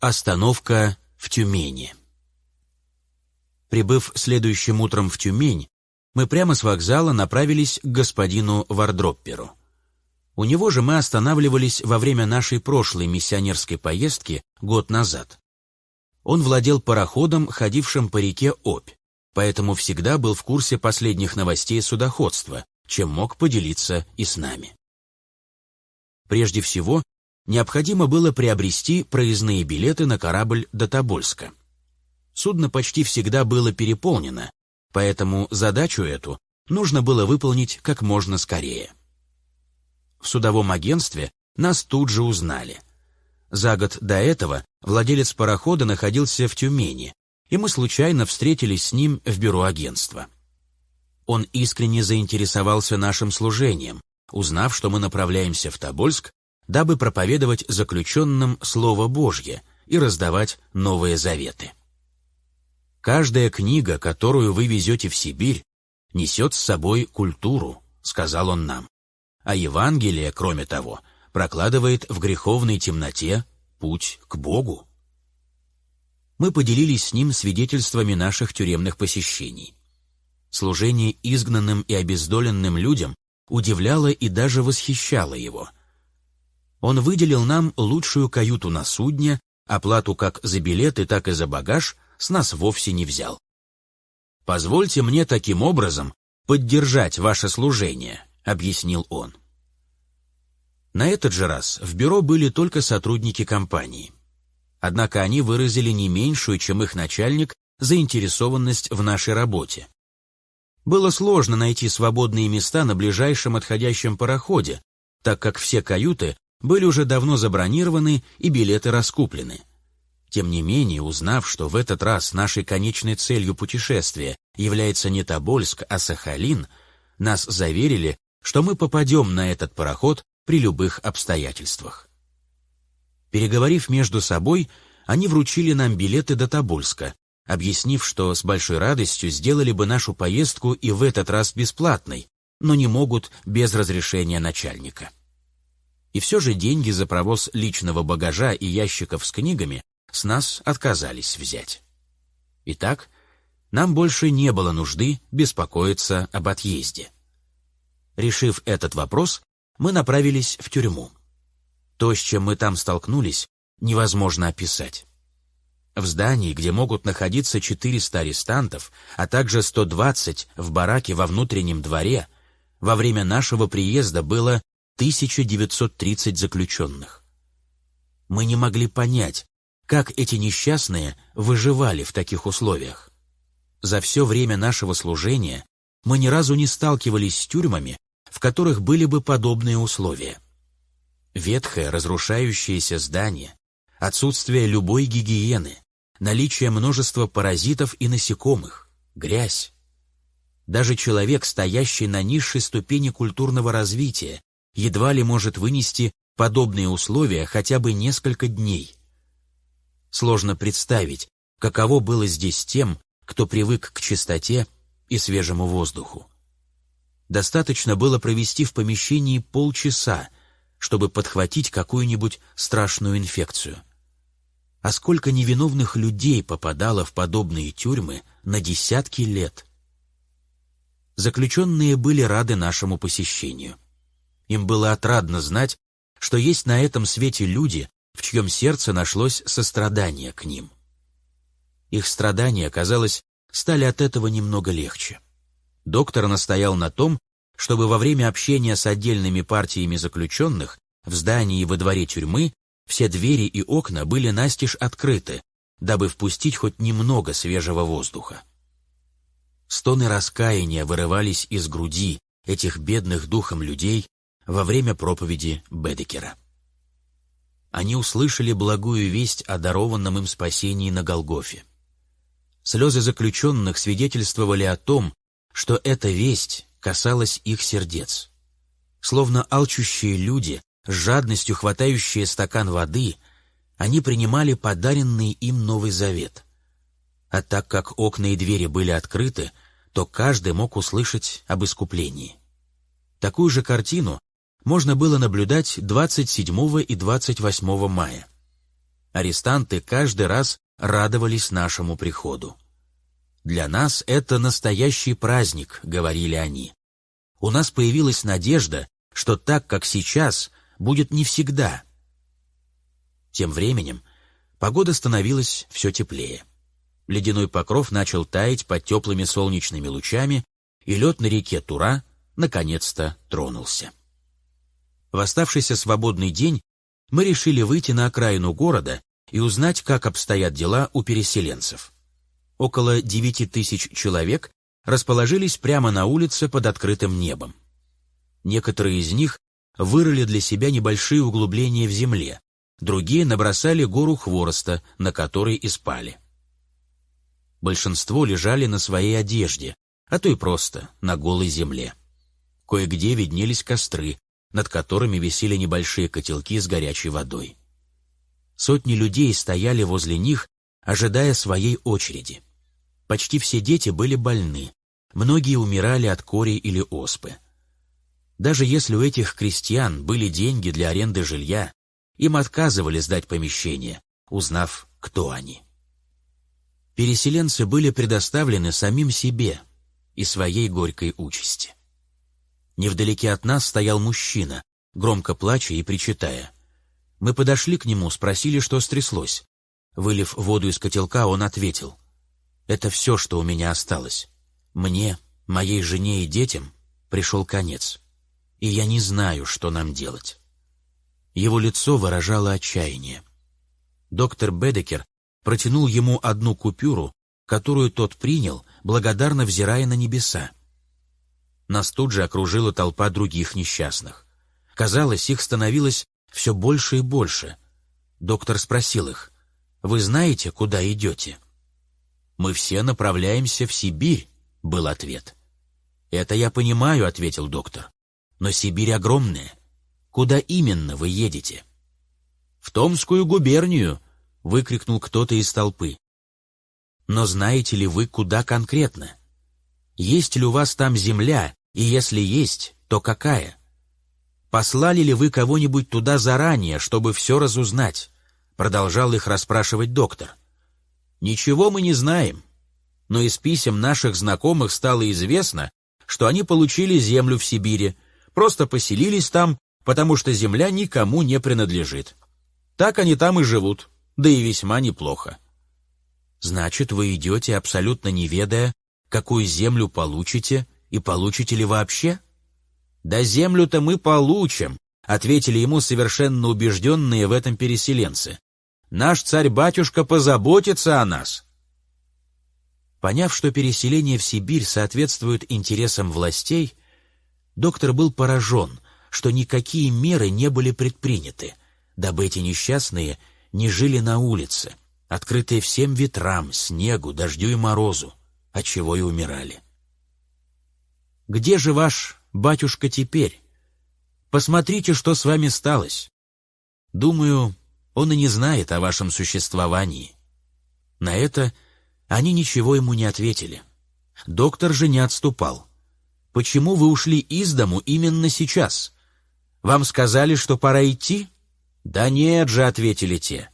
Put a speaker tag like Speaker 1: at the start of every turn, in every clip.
Speaker 1: Остановка в Тюмени. Прибыв следующим утром в Тюмень, мы прямо с вокзала направились к господину Вардропперу. У него же мы останавливались во время нашей прошлой миссионерской поездки год назад. Он владел пароходом, ходившим по реке Обь, поэтому всегда был в курсе последних новостей судоходства, чем мог поделиться и с нами. Прежде всего, необходимо было приобрести проездные билеты на корабль до Тобольска. Судно почти всегда было переполнено, поэтому задачу эту нужно было выполнить как можно скорее. В судовом агентстве нас тут же узнали. За год до этого владелец парохода находился в Тюмени, и мы случайно встретились с ним в бюро агентства. Он искренне заинтересовался нашим служением, узнав, что мы направляемся в Тобольск дабы проповедовать заключенным Слово Божье и раздавать новые заветы. «Каждая книга, которую вы везете в Сибирь, несет с собой культуру», — сказал он нам. А Евангелие, кроме того, прокладывает в греховной темноте путь к Богу. Мы поделились с ним свидетельствами наших тюремных посещений. Служение изгнанным и обездоленным людям удивляло и даже восхищало его — он выделил нам лучшую каюту на судне, оплату как за билеты, так и за багаж с нас вовсе не взял. «Позвольте мне таким образом поддержать ваше служение», — объяснил он. На этот же раз в бюро были только сотрудники компании. Однако они выразили не меньшую, чем их начальник, заинтересованность в нашей работе. Было сложно найти свободные места на ближайшем отходящем пароходе, так как все каюты были уже давно забронированы и билеты раскуплены. Тем не менее, узнав, что в этот раз нашей конечной целью путешествия является не Тобольск, а Сахалин, нас заверили, что мы попадем на этот пароход при любых обстоятельствах. Переговорив между собой, они вручили нам билеты до Тобольска, объяснив, что с большой радостью сделали бы нашу поездку и в этот раз бесплатной, но не могут без разрешения начальника. И все же деньги за провоз личного багажа и ящиков с книгами с нас отказались взять. Итак, нам больше не было нужды беспокоиться об отъезде. Решив этот вопрос, мы направились в тюрьму. То, с чем мы там столкнулись, невозможно описать. В здании, где могут находиться 400 арестантов, а также 120 в бараке во внутреннем дворе, во время нашего приезда было 1930 заключенных. Мы не могли понять, как эти несчастные выживали в таких условиях. За все время нашего служения мы ни разу не сталкивались с тюрьмами, в которых были бы подобные условия. Ветхое, разрушающееся здание, отсутствие любой гигиены, наличие множества паразитов и насекомых, грязь. Даже человек, стоящий на низшей ступени культурного развития, едва ли может вынести подобные условия хотя бы несколько дней. Сложно представить, каково было здесь тем, кто привык к чистоте и свежему воздуху. Достаточно было провести в помещении полчаса, чтобы подхватить какую-нибудь страшную инфекцию. А сколько невиновных людей попадало в подобные тюрьмы на десятки лет. Заключенные были рады нашему посещению. Им было отрадно знать, что есть на этом свете люди, в чьем сердце нашлось сострадание к ним. Их страдания, казалось, стали от этого немного легче. Доктор настоял на том, чтобы во время общения с отдельными партиями заключенных в здании и во дворе тюрьмы все двери и окна были настежь открыты, дабы впустить хоть немного свежего воздуха. Стоны раскаяния вырывались из груди этих бедных духом людей, во время проповеди Бедекера. Они услышали благую весть о дарованном им спасении на Голгофе. Слезы заключенных свидетельствовали о том, что эта весть касалась их сердец. Словно алчущие люди, с жадностью хватающие стакан воды, они принимали подаренный им Новый Завет. А так как окна и двери были открыты, то каждый мог услышать об искуплении. Такую же картину можно было наблюдать 27 и 28 мая. Арестанты каждый раз радовались нашему приходу. «Для нас это настоящий праздник», — говорили они. «У нас появилась надежда, что так, как сейчас, будет не всегда». Тем временем погода становилась все теплее. Ледяной покров начал таять под теплыми солнечными лучами, и лед на реке Тура наконец-то тронулся. В оставшийся свободный день мы решили выйти на окраину города и узнать, как обстоят дела у переселенцев. Около девяти тысяч человек расположились прямо на улице под открытым небом. Некоторые из них вырыли для себя небольшие углубления в земле, другие набросали гору хвороста, на которой и спали. Большинство лежали на своей одежде, а то и просто на голой земле. Кое-где виднелись костры, над которыми висели небольшие котелки с горячей водой. Сотни людей стояли возле них, ожидая своей очереди. Почти все дети были больны, многие умирали от кори или оспы. Даже если у этих крестьян были деньги для аренды жилья, им отказывали сдать помещение, узнав, кто они. Переселенцы были предоставлены самим себе и своей горькой участи. Невдалеке от нас стоял мужчина, громко плача и причитая. Мы подошли к нему, спросили, что стряслось. Вылив воду из котелка, он ответил. «Это все, что у меня осталось. Мне, моей жене и детям пришел конец, и я не знаю, что нам делать». Его лицо выражало отчаяние. Доктор Бедекер протянул ему одну купюру, которую тот принял, благодарно взирая на небеса. Нас тут же окружила толпа других несчастных. Казалось, их становилось все больше и больше. Доктор спросил их, «Вы знаете, куда идете?» «Мы все направляемся в Сибирь», — был ответ. «Это я понимаю», — ответил доктор. «Но Сибирь огромная. Куда именно вы едете?» «В Томскую губернию», — выкрикнул кто-то из толпы. «Но знаете ли вы, куда конкретно? Есть ли у вас там земля, и если есть, то какая? Послали ли вы кого-нибудь туда заранее, чтобы все разузнать? Продолжал их расспрашивать доктор. Ничего мы не знаем, но из писем наших знакомых стало известно, что они получили землю в Сибири, просто поселились там, потому что земля никому не принадлежит. Так они там и живут, да и весьма неплохо. Значит, вы идете, абсолютно не ведая, какую землю получите и получите ли вообще? Да землю-то мы получим, ответили ему совершенно убежденные в этом переселенцы. Наш царь-батюшка позаботится о нас. Поняв, что переселение в Сибирь соответствует интересам властей, доктор был поражен, что никакие меры не были предприняты, дабы эти несчастные не жили на улице, открытые всем ветрам, снегу, дождю и морозу, от чего и умирали. Где же ваш батюшка теперь? Посмотрите, что с вами сталось. Думаю, он и не знает о вашем существовании. На это они ничего ему не ответили. Доктор же не отступал. Почему вы ушли из дому именно сейчас? Вам сказали, что пора идти? Да нет же, ответили те.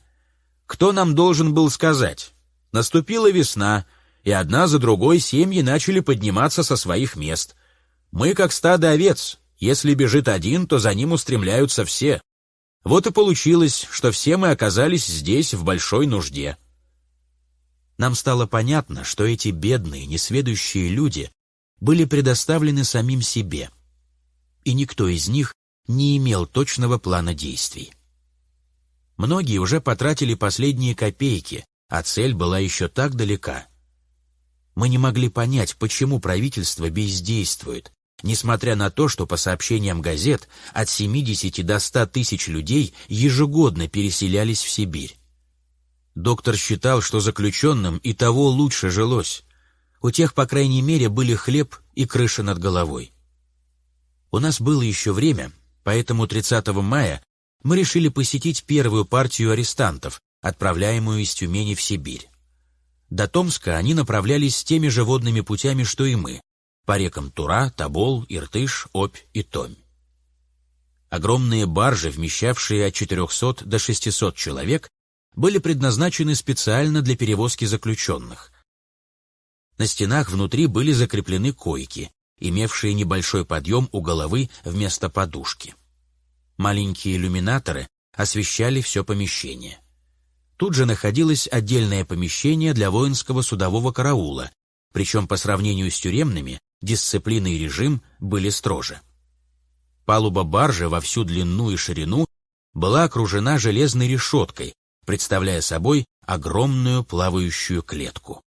Speaker 1: Кто нам должен был сказать? Наступила весна, и одна за другой семьи начали подниматься со своих мест. Мы как стадо овец. Если бежит один, то за ним устремляются все. Вот и получилось, что все мы оказались здесь в большой нужде. Нам стало понятно, что эти бедные, несведущие люди были предоставлены самим себе, и никто из них не имел точного плана действий. Многие уже потратили последние копейки, а цель была еще так далека. Мы не могли понять, почему правительство бездействует, несмотря на то, что по сообщениям газет от 70 до 100 тысяч людей ежегодно переселялись в Сибирь. Доктор считал, что заключенным и того лучше жилось. У тех, по крайней мере, были хлеб и крыша над головой. У нас было еще время, поэтому 30 мая мы решили посетить первую партию арестантов, отправляемую из Тюмени в Сибирь. До Томска они направлялись теми же водными путями, что и мы, по рекам Тура, Тобол, Иртыш, Обь и Томь. Огромные баржи, вмещавшие от 400 до 600 человек, были предназначены специально для перевозки заключенных. На стенах внутри были закреплены койки, имевшие небольшой подъем у головы вместо подушки. Маленькие иллюминаторы освещали все помещение. Тут же находилось отдельное помещение для воинского судового караула, причем по сравнению с тюремными дисциплина и режим были строже. Палуба баржи во всю длину и ширину была окружена железной решеткой, представляя собой огромную плавающую клетку.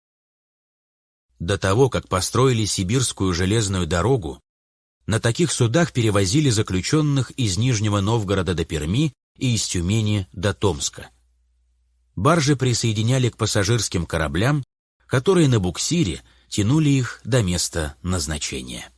Speaker 1: До того, как построили сибирскую железную дорогу, на таких судах перевозили заключенных из Нижнего Новгорода до Перми и из Тюмени до Томска. Баржи присоединяли к пассажирским кораблям, которые на буксире тянули их до места назначения.